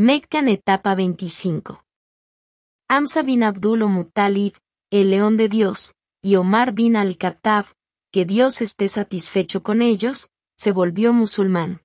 Meccan etapa 25. Amsa bin Abdul Muttalib, el león de Dios, y Omar bin al-Khattab, que Dios esté satisfecho con ellos, se volvió musulmán.